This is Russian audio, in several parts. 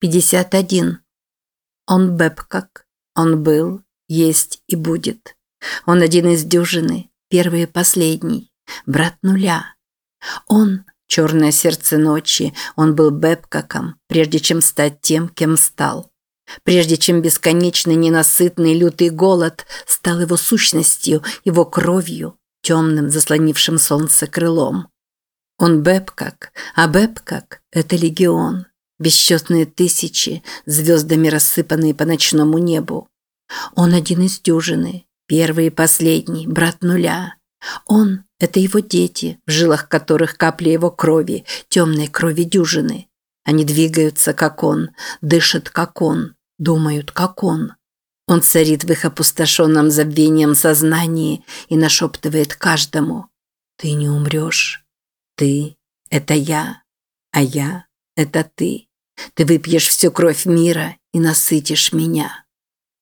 51. Он Бэбкок. Он был, есть и будет. Он один из дюжины, первый и последний, брат нуля. Он – черное сердце ночи, он был Бэбкоком, прежде чем стать тем, кем стал. Прежде чем бесконечный ненасытный лютый голод стал его сущностью, его кровью, темным заслонившим солнце крылом. Он Бэбкок, а Бэбкок – это легион. Бесчетные тысячи, звездами рассыпанные по ночному небу. Он один из дюжины, первый и последний, брат нуля. Он – это его дети, в жилах которых капли его крови, темной крови дюжины. Они двигаются, как он, дышат, как он, думают, как он. Он царит в их опустошенном забвением сознании и нашептывает каждому «Ты не умрешь. Ты – это я, а я – это ты». Ты выпьешь всю кровь мира и насытишь меня.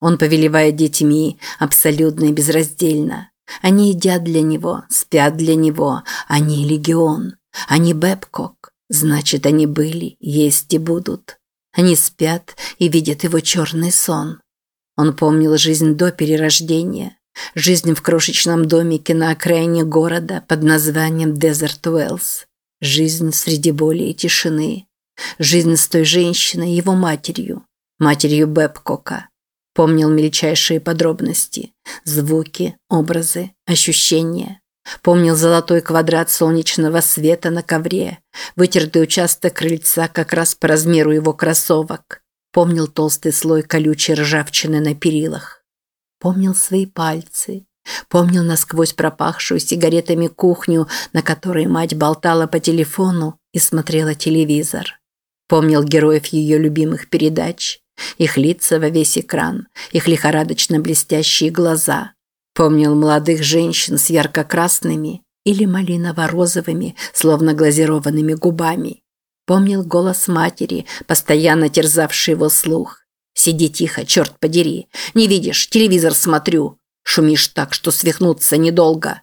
Он повелевает детьми абсолютно и безраздельно. Они едят для него, спят для него. Они легион. Они Бэбкок. Значит, они были, есть и будут. Они спят и видят его черный сон. Он помнил жизнь до перерождения. Жизнь в крошечном домике на окраине города под названием Дезерт Уэллс. Жизнь среди боли и тишины. Жизнь с той женщиной, его матерью, матерью Бэбкока. Помнил мельчайшие подробности, звуки, образы, ощущения. Помнил золотой квадрат солнечного света на ковре, вытертый участок крыльца как раз по размеру его кроссовок. Помнил толстый слой колючей ржавчины на перилах. Помнил свои пальцы. Помнил насквозь пропахшую сигаретами кухню, на которой мать болтала по телефону и смотрела телевизор. Помнил героев ее любимых передач, их лица во весь экран, их лихорадочно блестящие глаза. Помнил молодых женщин с ярко-красными или малиново-розовыми, словно глазированными губами. Помнил голос матери, постоянно терзавший его слух. «Сиди тихо, черт подери! Не видишь, телевизор смотрю! Шумишь так, что свихнуться недолго!»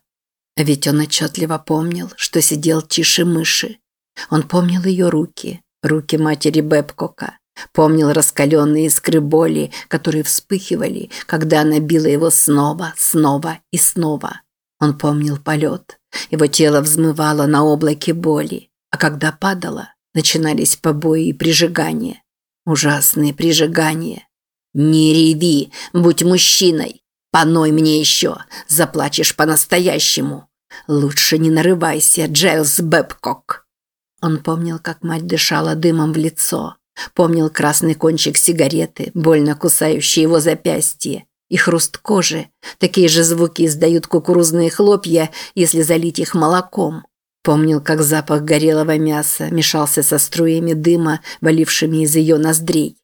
Ведь он отчетливо помнил, что сидел тише мыши. Он помнил ее руки, руки матери Бэбкока. Помнил раскаленные искры боли, которые вспыхивали, когда она била его снова, снова и снова. Он помнил полет. Его тело взмывало на облаке боли, а когда падало, начинались побои и прижигания. Ужасные прижигания. «Не реви, будь мужчиной! Поной мне еще, заплачешь по-настоящему! Лучше не нарывайся, Джайлз Бэбкок!» Он помнил, как мать дышала дымом в лицо. Помнил красный кончик сигареты, больно кусающий его запястье. И хруст кожи. Такие же звуки издают кукурузные хлопья, если залить их молоком. Помнил, как запах горелого мяса мешался со струями дыма, валившими из ее ноздрей.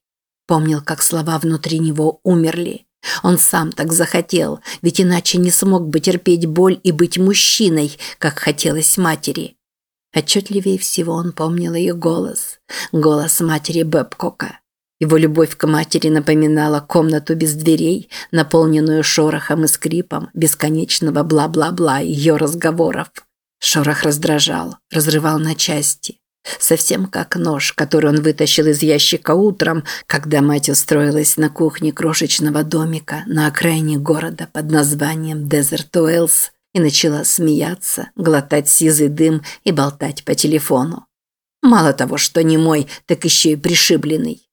Помнил, как слова внутри него умерли. Он сам так захотел, ведь иначе не смог бы терпеть боль и быть мужчиной, как хотелось матери. Отчетливее всего он помнил ее голос. Голос матери Бэбкока. Его любовь к матери напоминала комнату без дверей, наполненную шорохом и скрипом бесконечного бла-бла-бла ее разговоров. Шорох раздражал, разрывал на части. Совсем как нож, который он вытащил из ящика утром, когда мать устроилась на кухне крошечного домика на окраине города под названием Дезерт Уэллс и начала смеяться, глотать сизый дым и болтать по телефону. Мало того, что не мой, так еще и пришибленный.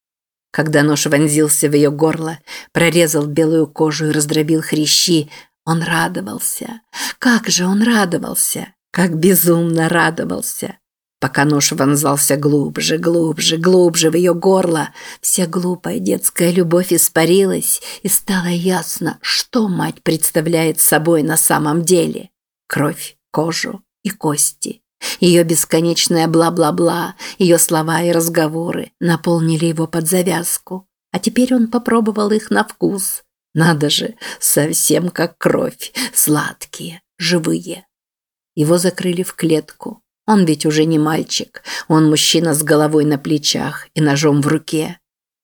Когда нож вонзился в ее горло, прорезал белую кожу и раздробил хрящи, он радовался. Как же он радовался! Как безумно радовался! Пока нож вонзался глубже, глубже, глубже в ее горло, вся глупая детская любовь испарилась, и стало ясно, что мать представляет собой на самом деле. Кровь, кожу и кости. Ее бесконечное бла-бла-бла, ее слова и разговоры наполнили его под завязку. А теперь он попробовал их на вкус. Надо же, совсем как кровь, сладкие, живые. Его закрыли в клетку. Он ведь уже не мальчик, он мужчина с головой на плечах и ножом в руке.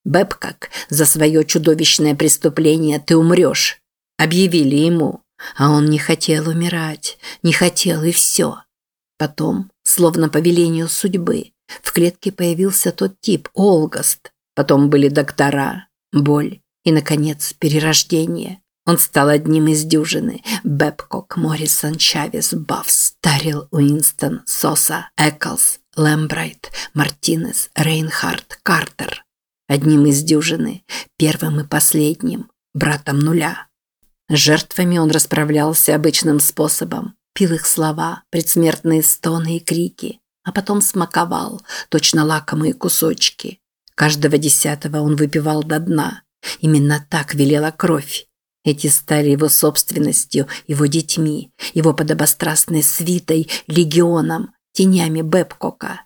Бэбкак, за свое чудовищное преступление ты умрешь. Объявили ему. А он не хотел умирать, не хотел и все. Потом, словно по велению судьбы, в клетке появился тот тип, Олгаст. Потом были доктора, боль и, наконец, перерождение. Он стал одним из дюжины. Бэбкок, Моррисон, Чавес, Баффс, Тарил, Уинстон, Соса, Эклс, Лэмбрайт, Мартинес, Рейнхард, Картер. Одним из дюжины, первым и последним, братом нуля. С жертвами он расправлялся обычным способом. Пил их слова, предсмертные стоны и крики, а потом смаковал, точно лакомые кусочки. Каждого десятого он выпивал до дна. Именно так велела кровь. Эти стали его собственностью, его детьми, его подобострастной свитой, легионом, тенями Бэбкока.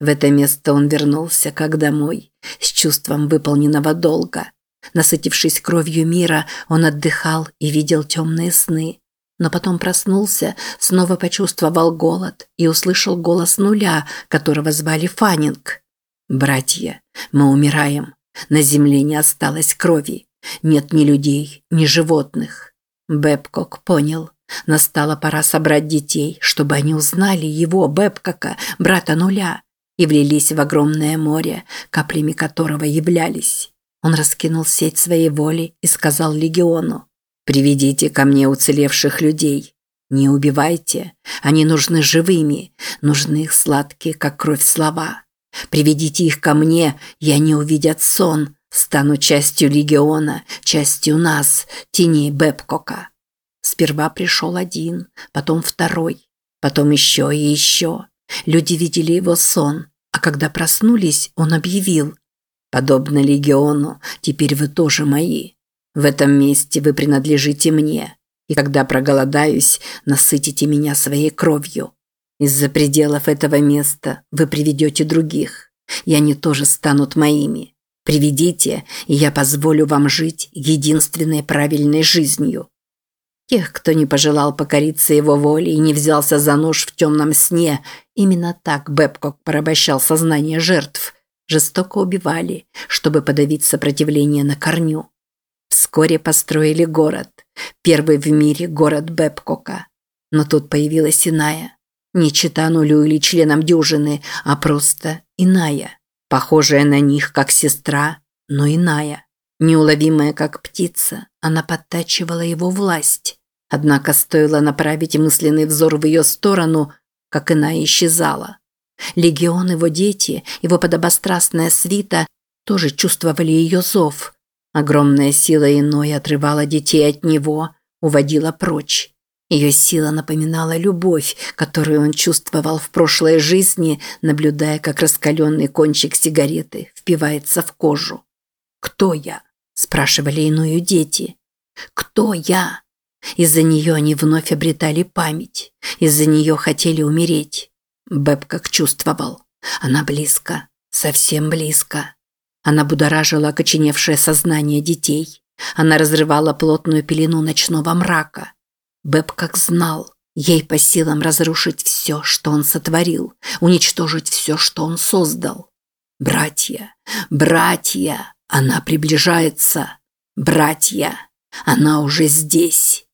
В это место он вернулся, как домой, с чувством выполненного долга. Насытившись кровью мира, он отдыхал и видел темные сны. Но потом проснулся, снова почувствовал голод и услышал голос нуля, которого звали Фаннинг. «Братья, мы умираем. На земле не осталось крови. Нет ни людей, ни животных. Бэбкок понял. Настала пора собрать детей, чтобы они узнали его, Бэбкока, брата нуля, и влились в огромное море, каплями которого являлись. Он раскинул сеть своей воли и сказал легиону, «Приведите ко мне уцелевших людей. Не убивайте, они нужны живыми, нужны их сладкие, как кровь слова. Приведите их ко мне, и они увидят сон, Стану частью легиона, частью нас, теней Бэбкока. Сперва пришел один, потом второй, потом еще и еще. Люди видели его сон, а когда проснулись, он объявил. «Подобно легиону, теперь вы тоже мои. В этом месте вы принадлежите мне, и когда проголодаюсь, насытите меня своей кровью. Из-за пределов этого места вы приведете других, и они тоже станут моими. Приведите, и я позволю вам жить единственной правильной жизнью. Тех, кто не пожелал покориться его воле и не взялся за нож в темном сне, именно так Бэбкок порабощал сознание жертв, жестоко убивали, чтобы подавить сопротивление на корню. Вскоре построили город, первый в мире город Бэбкока. Но тут появилась иная, не чита нулю или членам дюжины, а просто иная – Похожая на них, как сестра, но иная. Неуловимая, как птица, она подтачивала его власть. Однако стоило направить мысленный взор в ее сторону, как иная исчезала. Легион, его дети, его подобострастная свита тоже чувствовали ее зов. Огромная сила иной отрывала детей от него, уводила прочь. Ее сила напоминала любовь, которую он чувствовал в прошлой жизни, наблюдая, как раскаленный кончик сигареты впивается в кожу. «Кто я?» – спрашивали иную дети. «Кто я?» Из-за нее они вновь обретали память. Из-за нее хотели умереть. Бэб как чувствовал. Она близко. Совсем близко. Она будоражила окоченевшее сознание детей. Она разрывала плотную пелену ночного мрака. Бэб как знал, ей по силам разрушить все, что он сотворил, уничтожить все, что он создал. Братья, братья, она приближается. Братья, она уже здесь.